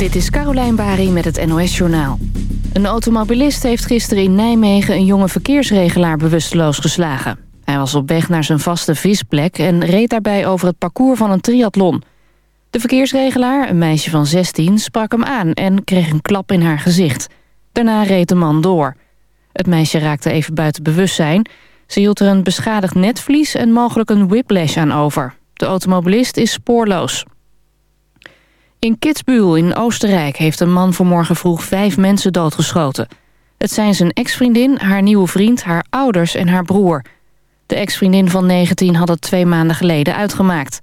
Dit is Carolijn Bari met het NOS Journaal. Een automobilist heeft gisteren in Nijmegen een jonge verkeersregelaar bewusteloos geslagen. Hij was op weg naar zijn vaste visplek en reed daarbij over het parcours van een triathlon. De verkeersregelaar, een meisje van 16, sprak hem aan en kreeg een klap in haar gezicht. Daarna reed de man door. Het meisje raakte even buiten bewustzijn. Ze hield er een beschadigd netvlies en mogelijk een whiplash aan over. De automobilist is spoorloos. In Kitzbühel in Oostenrijk heeft een man vanmorgen vroeg vijf mensen doodgeschoten. Het zijn zijn ex-vriendin, haar nieuwe vriend, haar ouders en haar broer. De ex-vriendin van 19 had het twee maanden geleden uitgemaakt.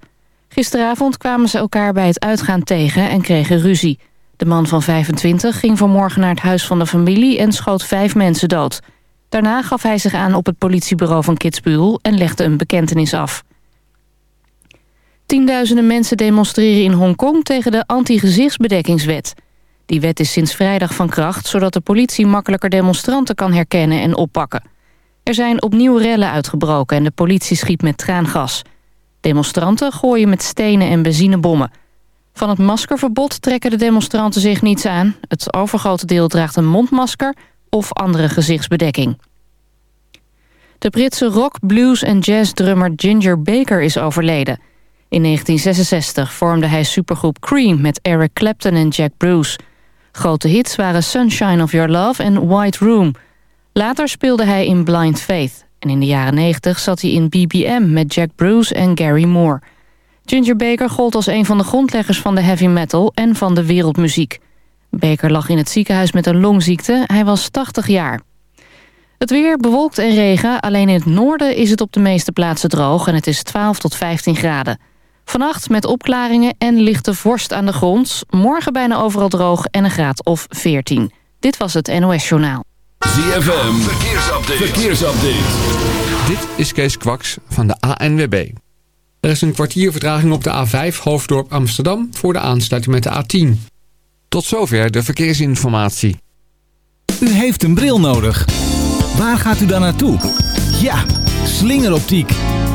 Gisteravond kwamen ze elkaar bij het uitgaan tegen en kregen ruzie. De man van 25 ging vanmorgen naar het huis van de familie en schoot vijf mensen dood. Daarna gaf hij zich aan op het politiebureau van Kitzbühel en legde een bekentenis af. Tienduizenden mensen demonstreren in Hongkong tegen de anti-gezichtsbedekkingswet. Die wet is sinds vrijdag van kracht... zodat de politie makkelijker demonstranten kan herkennen en oppakken. Er zijn opnieuw rellen uitgebroken en de politie schiet met traangas. Demonstranten gooien met stenen en benzinebommen. Van het maskerverbod trekken de demonstranten zich niets aan. Het overgrote deel draagt een mondmasker of andere gezichtsbedekking. De Britse rock, blues en jazzdrummer Ginger Baker is overleden... In 1966 vormde hij supergroep Cream met Eric Clapton en Jack Bruce. Grote hits waren Sunshine of Your Love en White Room. Later speelde hij in Blind Faith. En in de jaren 90 zat hij in BBM met Jack Bruce en Gary Moore. Ginger Baker gold als een van de grondleggers van de heavy metal en van de wereldmuziek. Baker lag in het ziekenhuis met een longziekte. Hij was 80 jaar. Het weer bewolkt en regen. Alleen in het noorden is het op de meeste plaatsen droog... en het is 12 tot 15 graden. Vannacht met opklaringen en lichte vorst aan de grond. Morgen bijna overal droog en een graad of 14. Dit was het NOS Journaal. ZFM, verkeersupdate. verkeersupdate. Dit is Kees Kwaks van de ANWB. Er is een kwartier vertraging op de A5 Hoofddorp Amsterdam... voor de aansluiting met de A10. Tot zover de verkeersinformatie. U heeft een bril nodig. Waar gaat u dan naartoe? Ja, slingeroptiek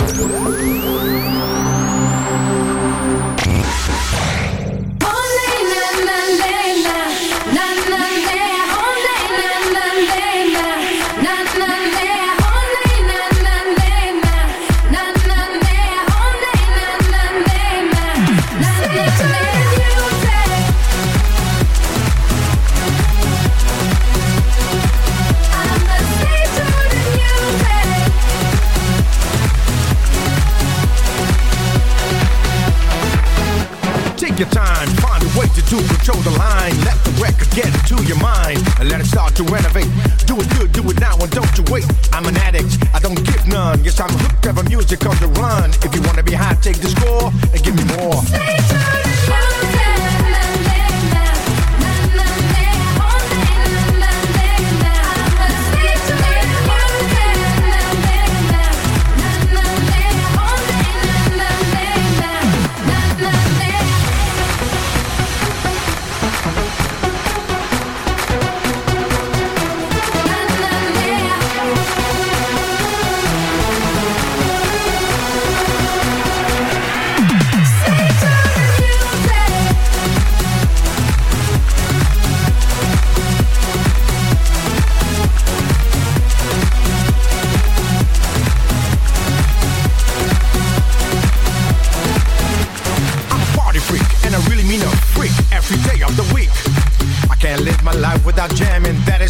Música to the line. Let the record get into your mind and let it start to renovate. Do it good, do it now, and don't you wait, I'm an addict, I don't give none. Yes, I'm hooked, ever music on the run. If you wanna be high, take the score and give me more.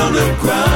on the ground.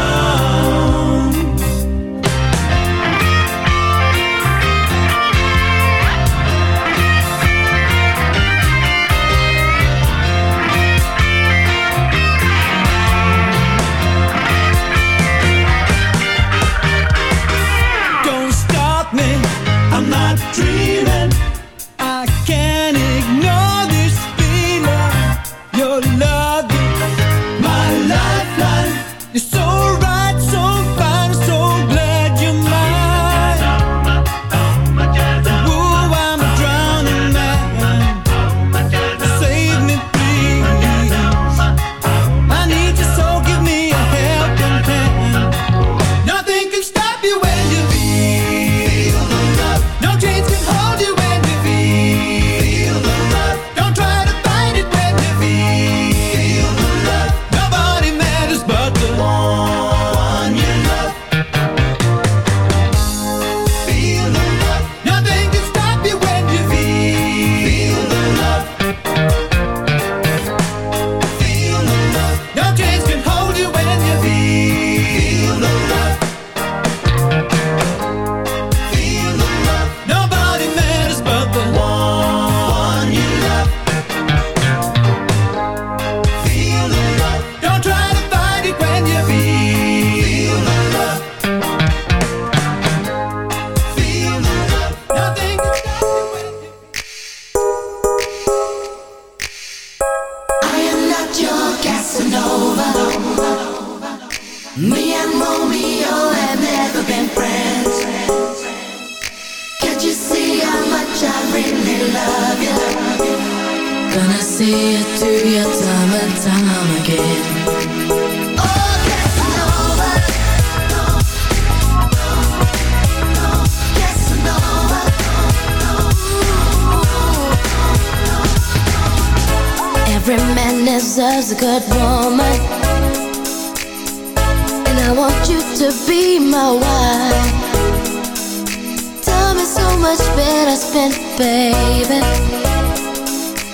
Gonna time and time again. Oh, yes, I Every man deserves a good woman. And I want you to be my wife. Time is so much better spent, baby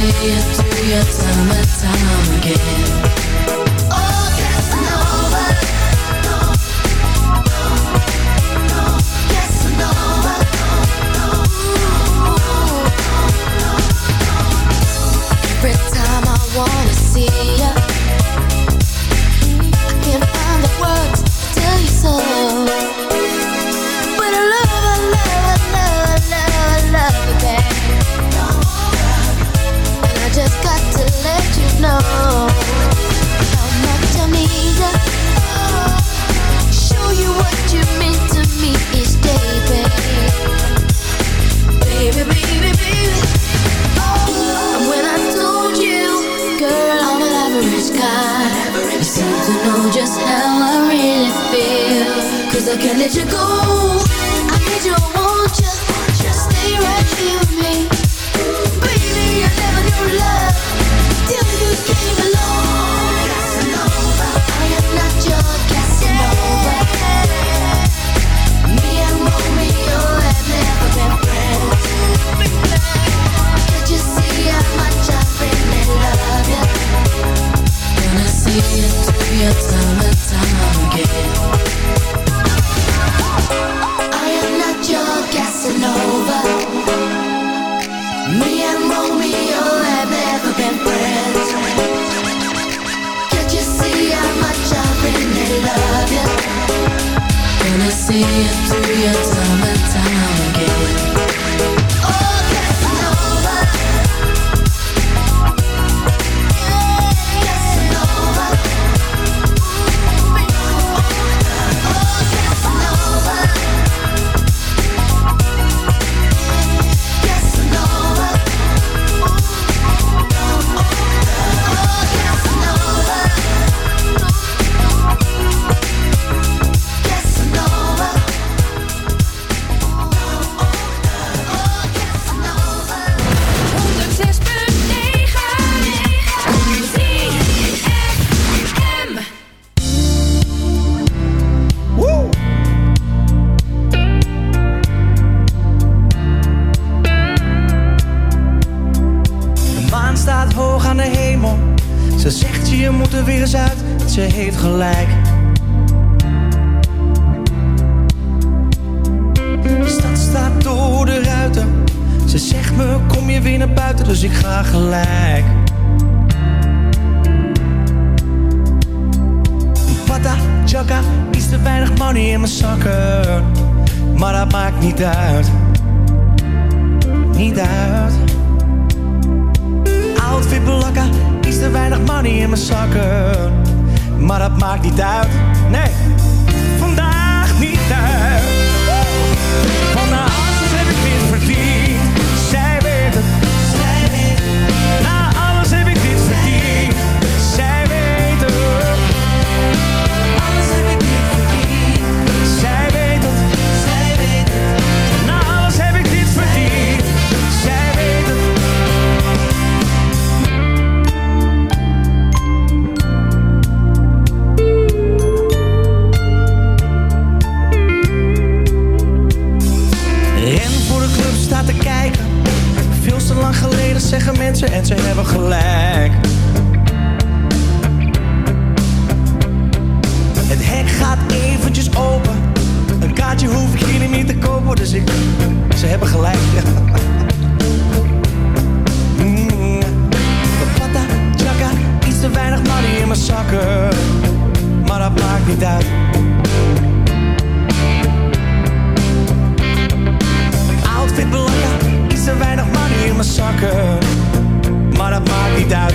see you, do your summertime again. Je moet er weer eens uit, ze heeft gelijk. De stad staat door de ruiten. Ze zegt me, kom je weer naar buiten, dus ik ga gelijk. Pata, chaka, iets te weinig money in mijn zakken. Maar dat maakt niet uit. Niet uit. Outfit belakka, iets te weinig money in mijn zakken. Maar dat maakt niet uit. Nee, zeggen mensen en ze hebben gelijk. Het hek gaat eventjes open. Een kaartje hoef ik hier niet te kopen, dus ik... Ze hebben gelijk, ja. Mm. Iets te weinig money in mijn zakken. Maar dat maakt niet uit. Outfit belangrijk, iets te weinig money in mijn zakken. Maar dat maakt niet uit.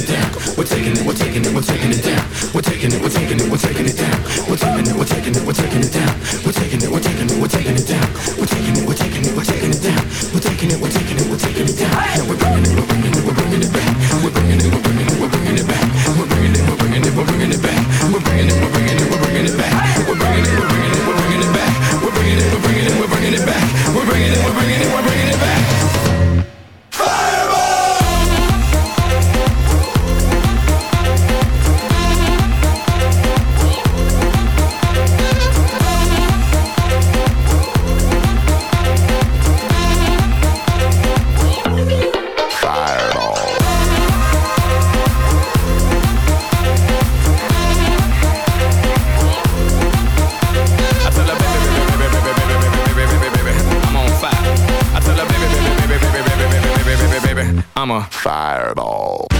it down. We're taking it, we're taking it, we're taking it down. We're taking it, we're taking it, we're taking it down. We're taking it, we're taking it, we're taking it down. We're taking it, we're taking it, we're taking it down. We're taking it, we're taking it, we're taking it down. We're taking it, we're taking it, we're taking it down. Now we're bringing it, we're bringing it. I'm a fireball.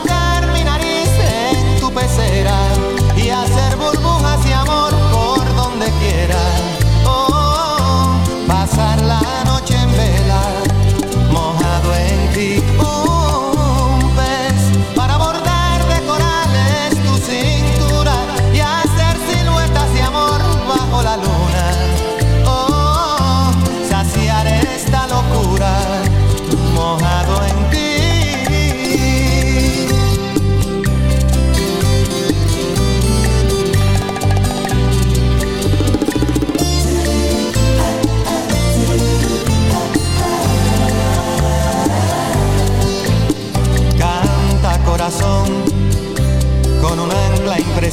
será.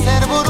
hacer burbujas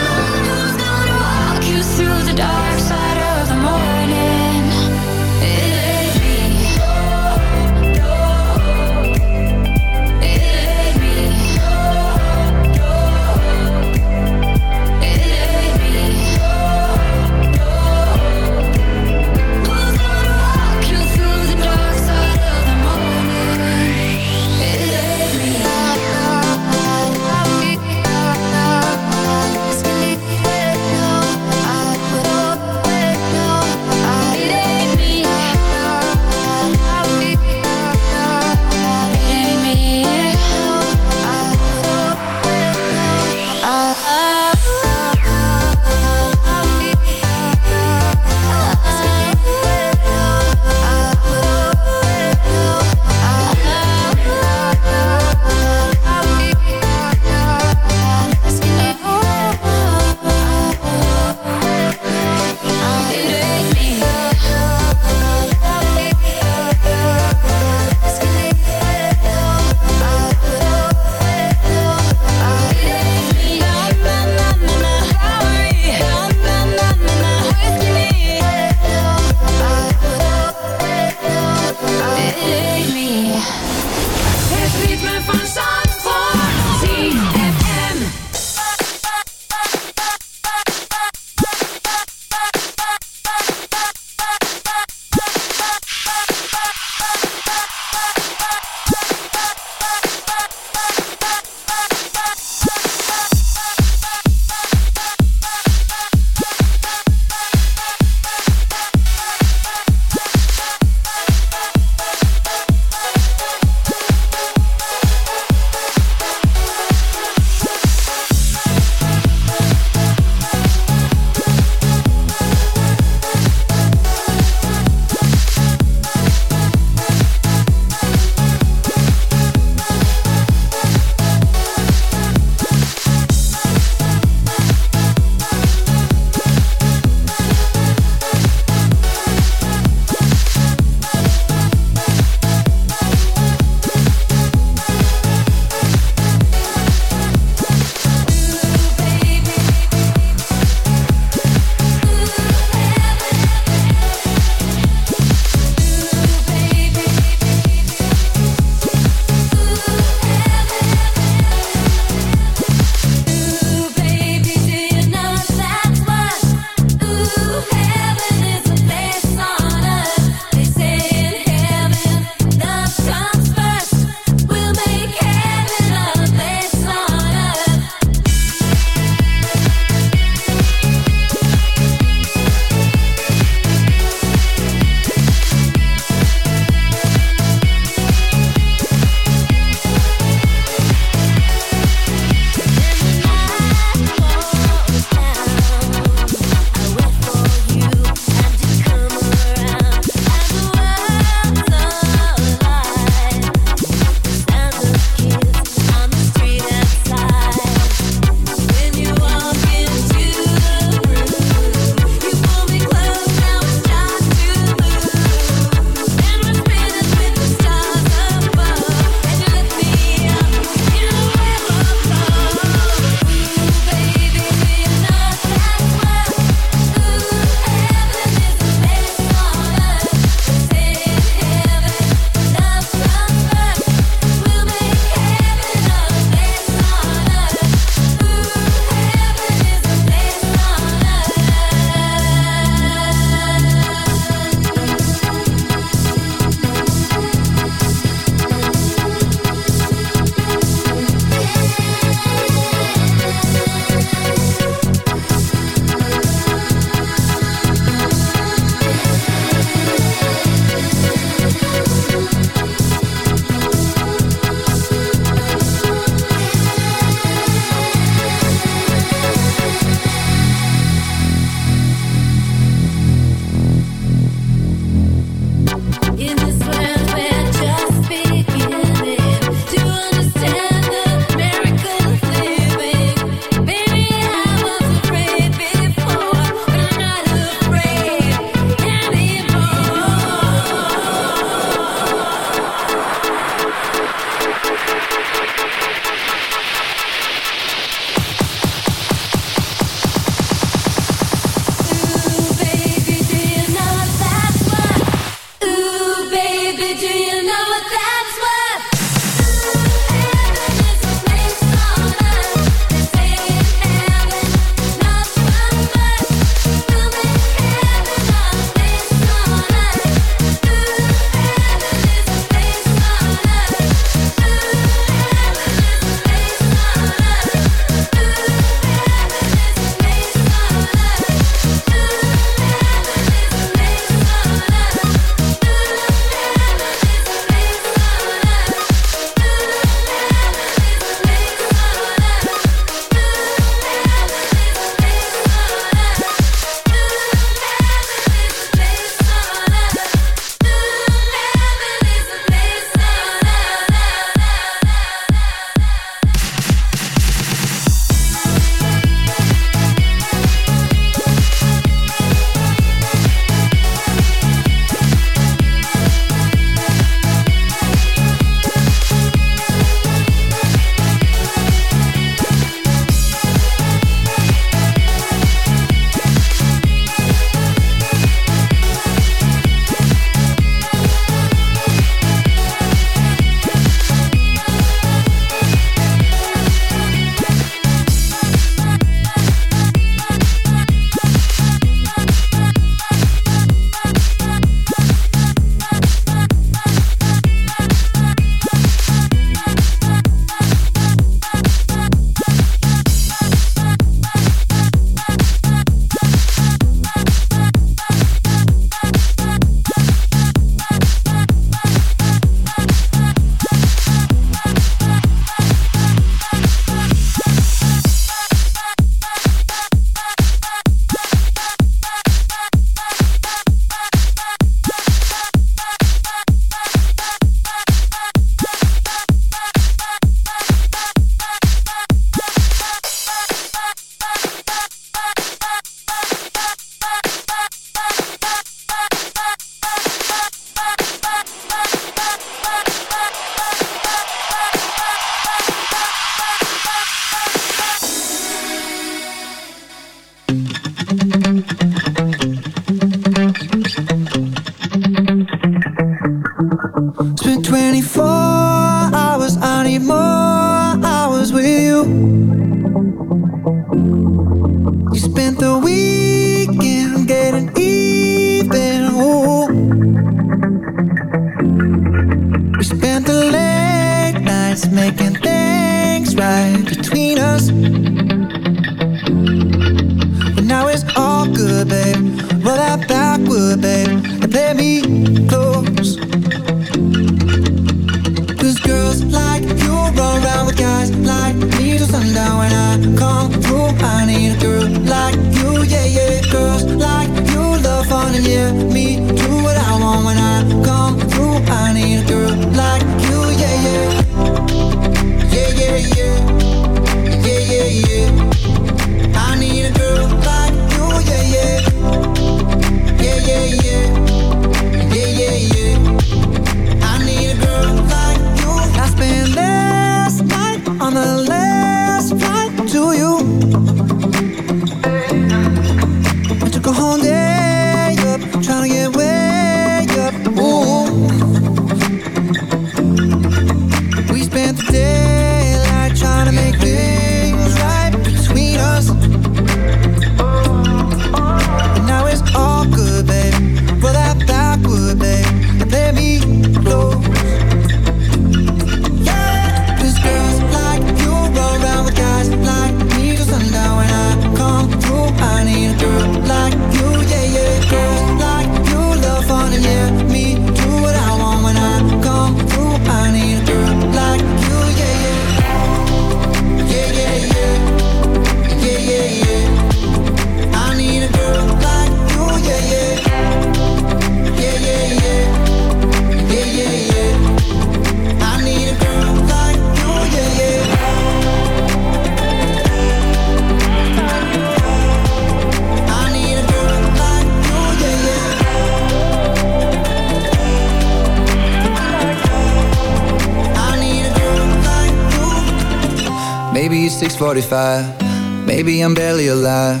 45 Maybe I'm barely alive.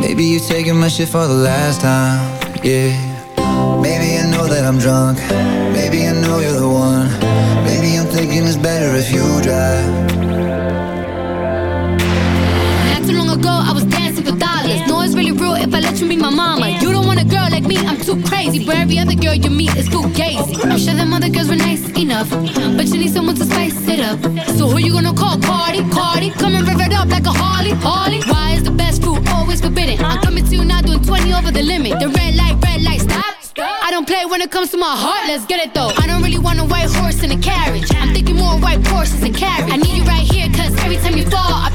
Maybe you're taking my shit for the last time. up. So who you gonna call? Cardi, Cardi. Coming rev it up like a Harley, Harley. Why is the best food always forbidden? I'm coming to you now doing 20 over the limit. The red light, red light, stop. I don't play when it comes to my heart, let's get it though. I don't really want a white horse in a carriage. I'm thinking more white horses and carriage. I need you right here, cause every time you fall, I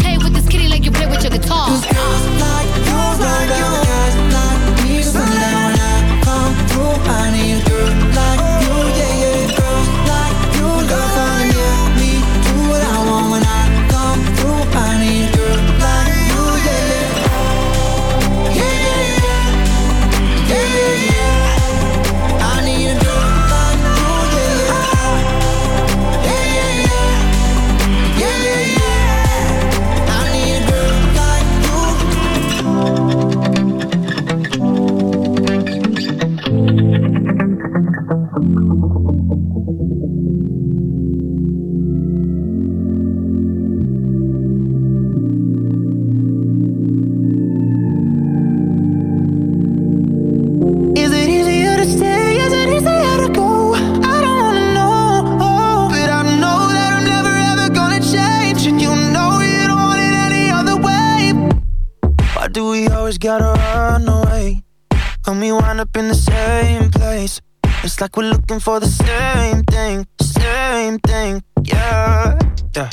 wound in the same place. It's like we're looking for the same thing, same thing, yeah. yeah.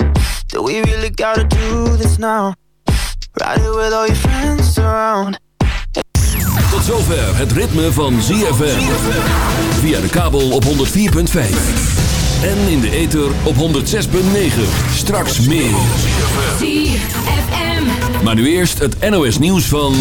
Do we really gotta do this now? Ride it with all your friends around. Tot zover het ritme van ZFM. Via de kabel op 104.5. En in de ether op 106.9. Straks meer. ZFM Maar nu eerst het NOS nieuws van...